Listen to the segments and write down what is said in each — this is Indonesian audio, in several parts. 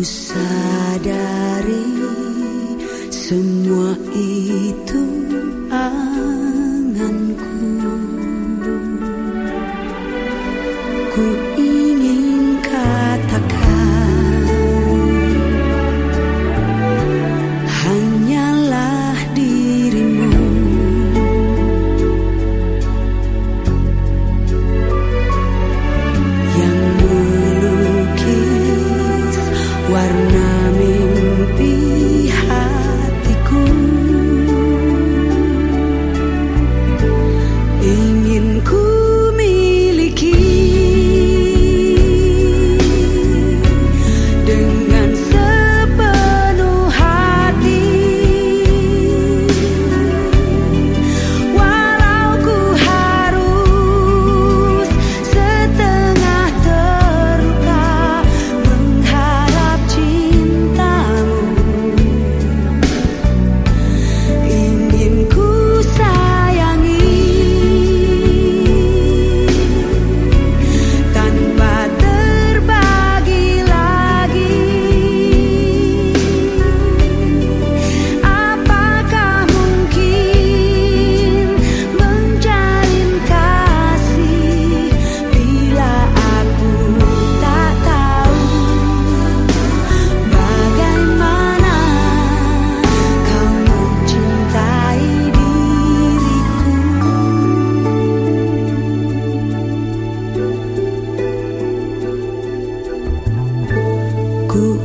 sadari semua itu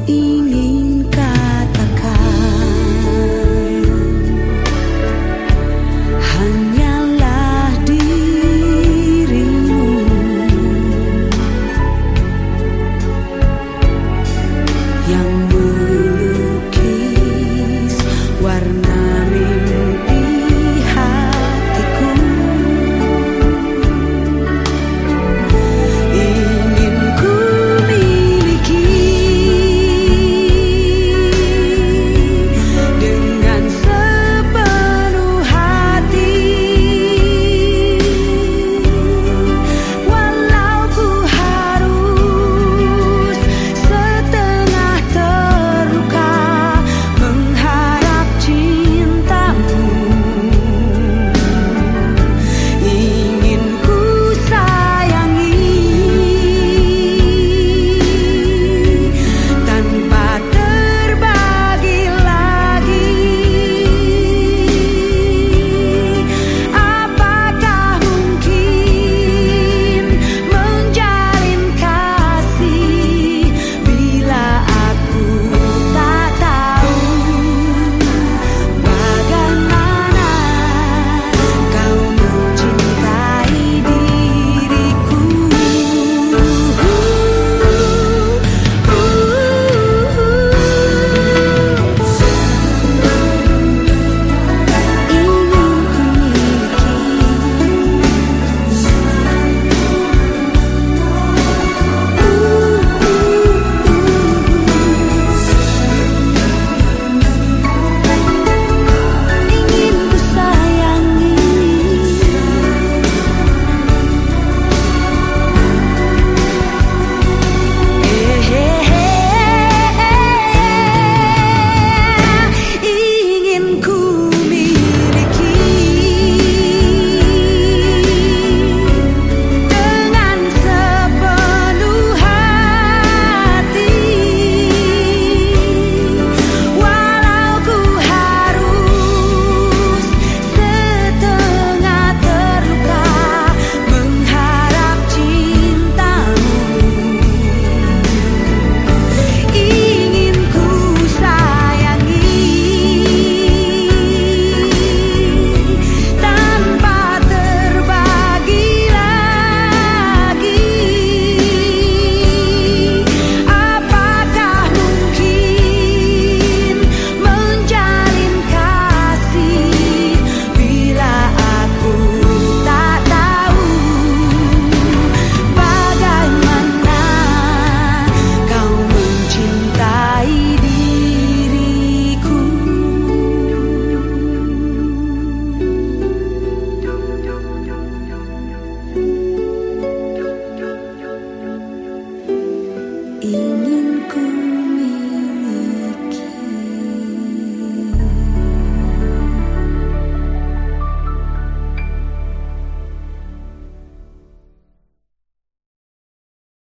ti.